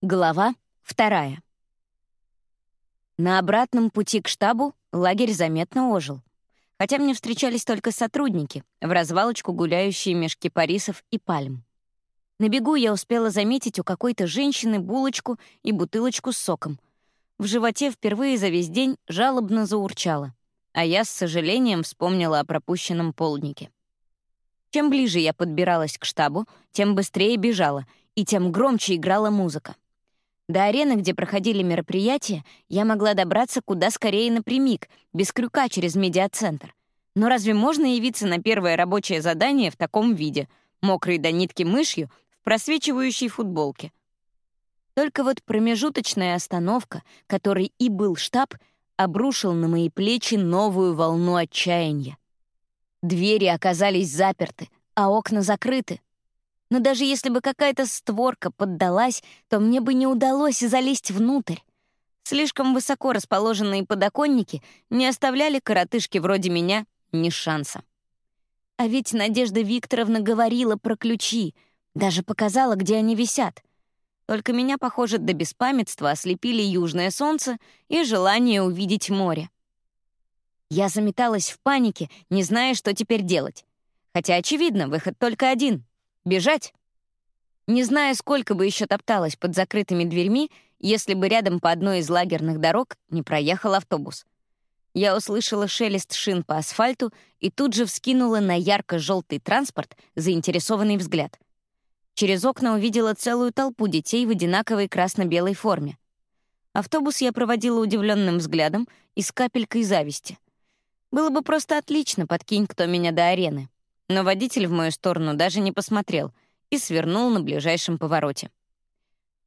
Глава вторая. На обратном пути к штабу лагерь заметно ожил. Хотя мне встречались только сотрудники, в развалочку гуляющие меж кипарисов и пальм. На бегу я успела заметить у какой-то женщины булочку и бутылочку с соком. В животе впервые за весь день жалобно заурчало, а я с сожалением вспомнила о пропущенном полднике. Чем ближе я подбиралась к штабу, тем быстрее бежала, и тем громче играла музыка. До арены, где проходили мероприятия, я могла добраться куда скорее напрямик, без крюка через медиацентр. Но разве можно явиться на первое рабочее задание в таком виде, мокрой до нитки мышью, в просвечивающей футболке? Только вот промежуточная остановка, которой и был штаб, обрушил на мои плечи новую волну отчаяния. Двери оказались заперты, а окна закрыты. Но даже если бы какая-то створка поддалась, то мне бы не удалось залезть внутрь. Слишком высоко расположенные подоконники не оставляли коротышки вроде меня ни шанса. А ведь Надежда Викторовна говорила про ключи, даже показала, где они висят. Только меня, похоже, до беспамятства ослепили южное солнце и желание увидеть море. Я заметалась в панике, не зная, что теперь делать. Хотя, очевидно, выход только один Бежать? Не зная, сколько бы еще топталась под закрытыми дверьми, если бы рядом по одной из лагерных дорог не проехал автобус. Я услышала шелест шин по асфальту и тут же вскинула на ярко-желтый транспорт заинтересованный взгляд. Через окна увидела целую толпу детей в одинаковой красно-белой форме. Автобус я проводила удивленным взглядом и с капелькой зависти. Было бы просто отлично, подкинь кто меня до арены но водитель в мою сторону даже не посмотрел и свернул на ближайшем повороте.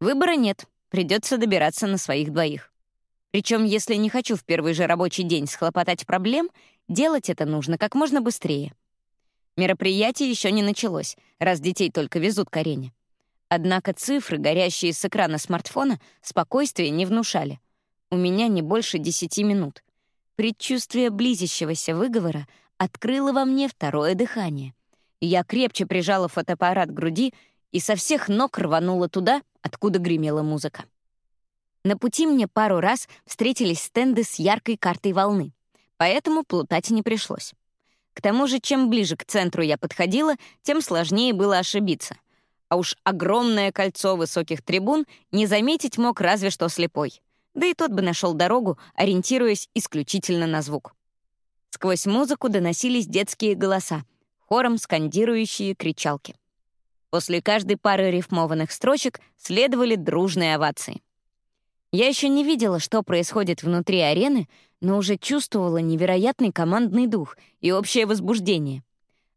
Выбора нет, придется добираться на своих двоих. Причем, если не хочу в первый же рабочий день схлопотать проблем, делать это нужно как можно быстрее. Мероприятие еще не началось, раз детей только везут к арене. Однако цифры, горящие с экрана смартфона, спокойствия не внушали. У меня не больше десяти минут. Предчувствие близящегося выговора открыло во мне второе дыхание. Я крепче прижала фотоаппарат к груди и со всех ног рванула туда, откуда гремела музыка. На пути мне пару раз встретились стенды с яркой картой волны, поэтому плутать не пришлось. К тому же, чем ближе к центру я подходила, тем сложнее было ошибиться. А уж огромное кольцо высоких трибун не заметить мог разве что слепой. Да и тот бы нашел дорогу, ориентируясь исключительно на звук. Сквозь музыку доносились детские голоса, хором скандирующие кричалки. После каждой пары рифмованных строчек следовали дружные овации. Я еще не видела, что происходит внутри арены, но уже чувствовала невероятный командный дух и общее возбуждение.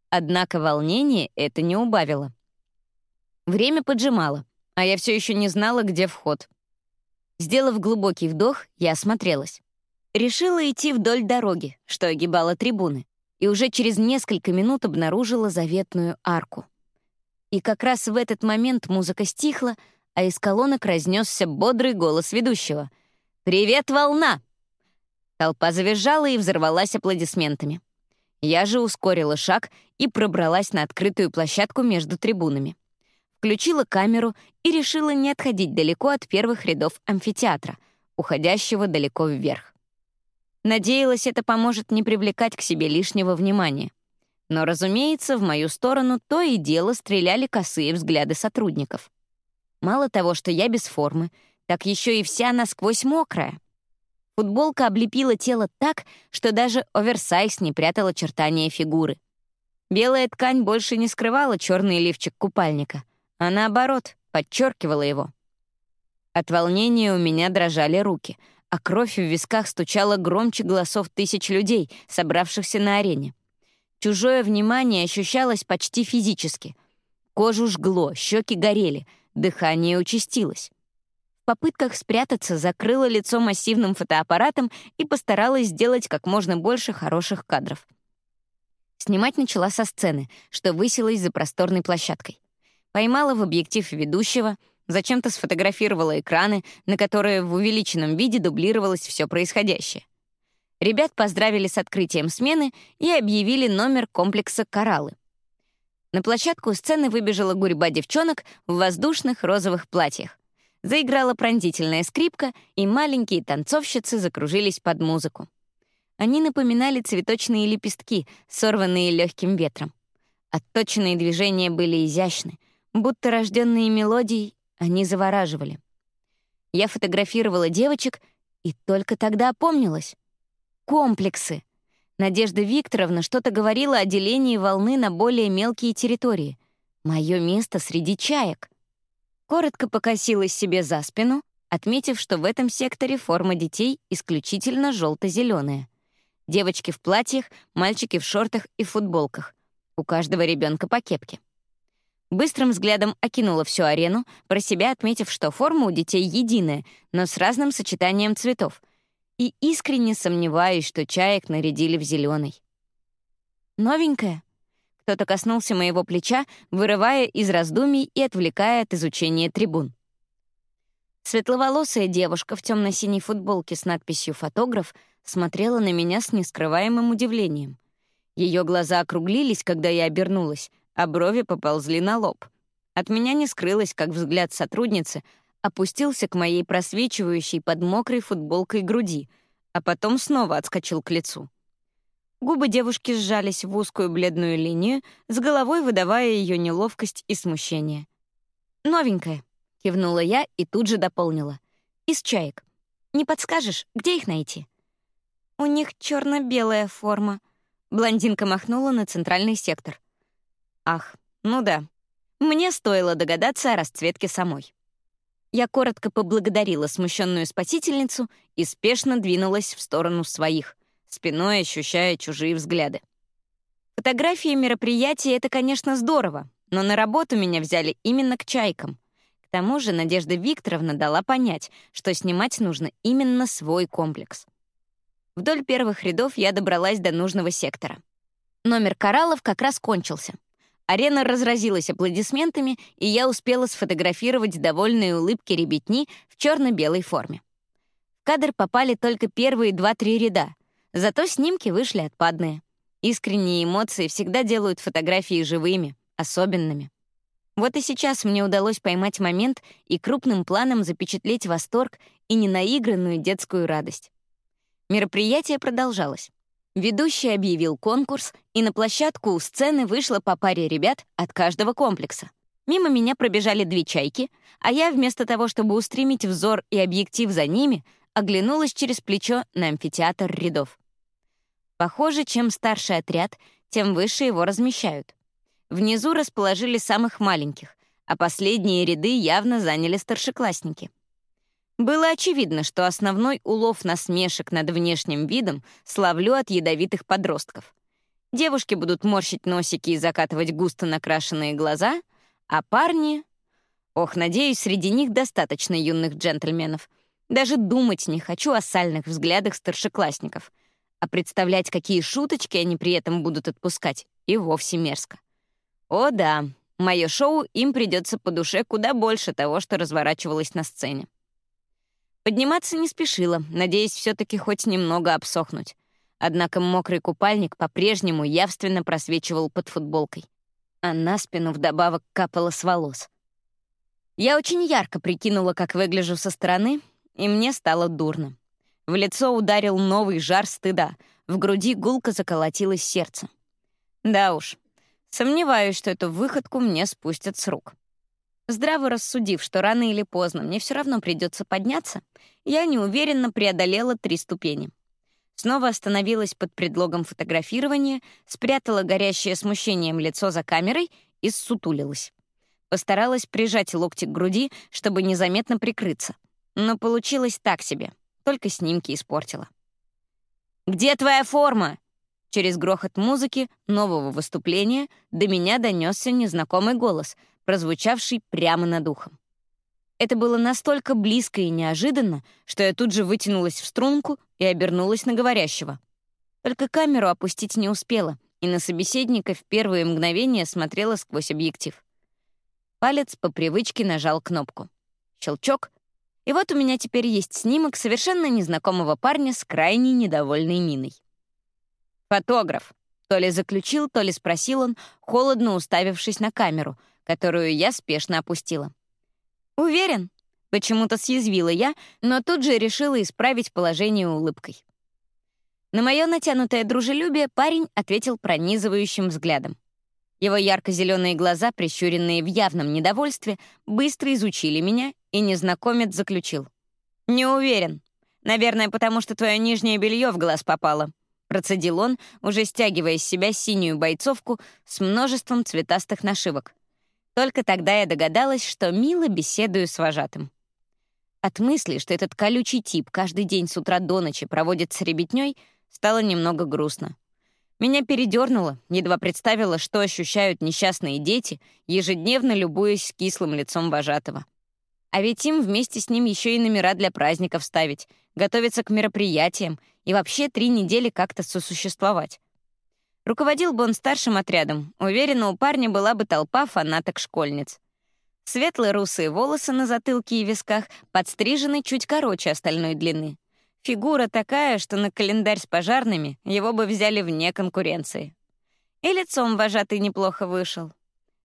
Однако волнение это не убавило. Время поджимало, а я все еще не знала, где вход. Сделав глубокий вдох, я осмотрелась. Решила идти вдоль дороги, что огибала трибуны, и уже через несколько минут обнаружила заветную арку. И как раз в этот момент музыка стихла, а из колонок разнесся бодрый голос ведущего. «Привет, волна!» Толпа завизжала и взорвалась аплодисментами. Я же ускорила шаг и пробралась на открытую площадку между трибунами. Включила камеру и решила не отходить далеко от первых рядов амфитеатра, уходящего далеко вверх. Надеялась, это поможет не привлекать к себе лишнего внимания. Но, разумеется, в мою сторону то и дело стреляли косые взгляды сотрудников. Мало того, что я без формы, так еще и вся насквозь мокрая. Футболка облепила тело так, что даже оверсайз не прятал очертания фигуры. Белая ткань больше не скрывала черный лифчик купальника, а наоборот, подчеркивала его. От волнения у меня дрожали руки — а кровь в висках стучала громче голосов тысяч людей, собравшихся на арене. Чужое внимание ощущалось почти физически. Кожу жгло, щеки горели, дыхание участилось. В попытках спрятаться закрыла лицо массивным фотоаппаратом и постаралась сделать как можно больше хороших кадров. Снимать начала со сцены, что высилась за просторной площадкой. Поймала в объектив ведущего — Зачем-то сфотографировала экраны, на которые в увеличенном виде дублировалось все происходящее. Ребят поздравили с открытием смены и объявили номер комплекса «Кораллы». На площадку сцены выбежала гурьба девчонок в воздушных розовых платьях. Заиграла пронзительная скрипка, и маленькие танцовщицы закружились под музыку. Они напоминали цветочные лепестки, сорванные легким ветром. Отточенные движения были изящны, будто рожденные мелодией, они завораживали. Я фотографировала девочек и только тогда опомнилась. Комплексы. Надежда Викторовна что-то говорила о делении волны на более мелкие территории. Мое место среди чаек. Коротко покосилась себе за спину, отметив, что в этом секторе форма детей исключительно желто зеленая Девочки в платьях, мальчики в шортах и футболках. У каждого ребенка по кепке. Быстрым взглядом окинула всю арену, про себя отметив, что форма у детей единая, но с разным сочетанием цветов. И искренне сомневаюсь, что чаек нарядили в зеленый. Новенькая. Кто-то коснулся моего плеча, вырывая из раздумий и отвлекая от изучения трибун. Светловолосая девушка в темно-синей футболке с надписью «Фотограф» смотрела на меня с нескрываемым удивлением. Ее глаза округлились, когда я обернулась, а брови поползли на лоб. От меня не скрылось, как взгляд сотрудницы опустился к моей просвечивающей под мокрой футболкой груди, а потом снова отскочил к лицу. Губы девушки сжались в узкую бледную линию, с головой выдавая ее неловкость и смущение. «Новенькая», — кивнула я и тут же дополнила. «Из чаек. Не подскажешь, где их найти?» «У них черно белая форма», — блондинка махнула на центральный сектор. Ах, ну да. Мне стоило догадаться о расцветке самой. Я коротко поблагодарила смущенную спасительницу и спешно двинулась в сторону своих, спиной ощущая чужие взгляды. Фотографии мероприятия — это, конечно, здорово, но на работу меня взяли именно к чайкам. К тому же Надежда Викторовна дала понять, что снимать нужно именно свой комплекс. Вдоль первых рядов я добралась до нужного сектора. Номер кораллов как раз кончился. Арена разразилась аплодисментами, и я успела сфотографировать довольные улыбки ребятни в черно-белой форме. В кадр попали только первые два-три ряда, зато снимки вышли отпадные. Искренние эмоции всегда делают фотографии живыми, особенными. Вот и сейчас мне удалось поймать момент и крупным планом запечатлеть восторг и ненаигранную детскую радость. Мероприятие продолжалось. Ведущий объявил конкурс, и на площадку у сцены вышло по паре ребят от каждого комплекса. Мимо меня пробежали две чайки, а я вместо того, чтобы устремить взор и объектив за ними, оглянулась через плечо на амфитеатр рядов. Похоже, чем старше отряд, тем выше его размещают. Внизу расположили самых маленьких, а последние ряды явно заняли старшеклассники — было очевидно, что основной улов насмешек над внешним видом славлю от ядовитых подростков. Девушки будут морщить носики и закатывать густо накрашенные глаза, а парни... Ох, надеюсь, среди них достаточно юных джентльменов. Даже думать не хочу о сальных взглядах старшеклассников. А представлять, какие шуточки они при этом будут отпускать, и вовсе мерзко. О да, мое шоу им придется по душе куда больше того, что разворачивалось на сцене. Подниматься не спешила, надеясь все таки хоть немного обсохнуть. Однако мокрый купальник по-прежнему явственно просвечивал под футболкой, а на спину вдобавок капало с волос. Я очень ярко прикинула, как выгляжу со стороны, и мне стало дурно. В лицо ударил новый жар стыда, в груди гулко заколотилось сердце. Да уж, сомневаюсь, что эту выходку мне спустят с рук. Здраво рассудив, что рано или поздно мне все равно придется подняться, я неуверенно преодолела три ступени. Снова остановилась под предлогом фотографирования, спрятала горящее смущением лицо за камерой и ссутулилась. Постаралась прижать локти к груди, чтобы незаметно прикрыться. Но получилось так себе, только снимки испортила. «Где твоя форма?» Через грохот музыки нового выступления до меня донесся незнакомый голос — прозвучавший прямо над ухом. Это было настолько близко и неожиданно, что я тут же вытянулась в струнку и обернулась на говорящего. Только камеру опустить не успела, и на собеседника в первые мгновения смотрела сквозь объектив. Палец по привычке нажал кнопку. Щелчок. И вот у меня теперь есть снимок совершенно незнакомого парня с крайне недовольной миной. «Фотограф», — то ли заключил, то ли спросил он, холодно уставившись на камеру — которую я спешно опустила. «Уверен?» — Почему-то съязвила я, но тут же решила исправить положение улыбкой. На мое натянутое дружелюбие парень ответил пронизывающим взглядом. Его ярко-зеленые глаза, прищуренные в явном недовольстве, быстро изучили меня, и незнакомец заключил. «Не уверен. Наверное, потому что твое нижнее белье в глаз попало», процедил он, уже стягивая с себя синюю бойцовку с множеством цветастых нашивок. Только тогда я догадалась, что мило беседую с вожатым. От мысли, что этот колючий тип каждый день с утра до ночи проводит с ребятней, стало немного грустно. Меня передернуло, едва представила, что ощущают несчастные дети, ежедневно любуясь кислым лицом вожатого. А ведь им вместе с ним еще и номера для праздников ставить, готовиться к мероприятиям и вообще три недели как-то сосуществовать. Руководил бы он старшим отрядом, уверена, у парня была бы толпа фанаток-школьниц. Светлые русые волосы на затылке и висках подстрижены чуть короче остальной длины. Фигура такая, что на календарь с пожарными его бы взяли вне конкуренции. И лицом вожатый неплохо вышел.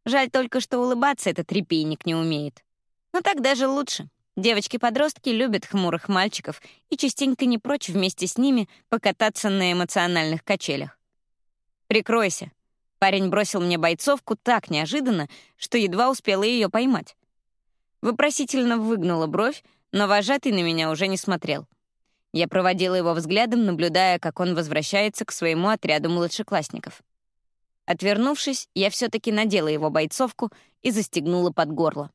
Жаль только, что улыбаться этот репейник не умеет. Но так даже лучше. Девочки-подростки любят хмурых мальчиков и частенько не прочь вместе с ними покататься на эмоциональных качелях. «Прикройся». Парень бросил мне бойцовку так неожиданно, что едва успела ее поймать. Вопросительно выгнула бровь, но вожатый на меня уже не смотрел — я проводила его взглядом, наблюдая, как он возвращается к своему отряду младшеклассников. Отвернувшись, я все таки надела его бойцовку и застегнула под горло.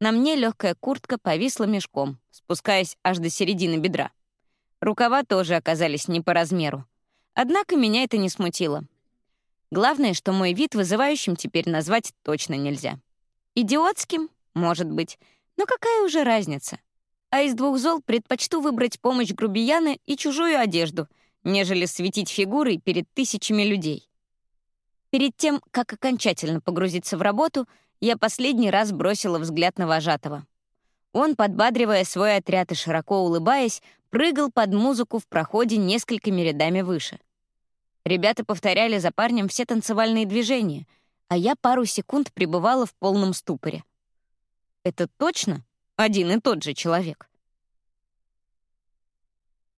На мне легкая куртка повисла мешком, спускаясь аж до середины бедра. Рукава тоже оказались не по размеру. Однако меня это не смутило. Главное, что мой вид вызывающим теперь назвать точно нельзя. Идиотским? Может быть. Но какая уже разница? а из двух зол предпочту выбрать помощь грубияна и чужую одежду, нежели светить фигурой перед тысячами людей. Перед тем, как окончательно погрузиться в работу, я последний раз бросила взгляд на вожатого. Он, подбадривая свой отряд и широко улыбаясь, прыгал под музыку в проходе несколькими рядами выше. Ребята повторяли за парнем все танцевальные движения, а я пару секунд пребывала в полном ступоре. Это точно один и тот же человек.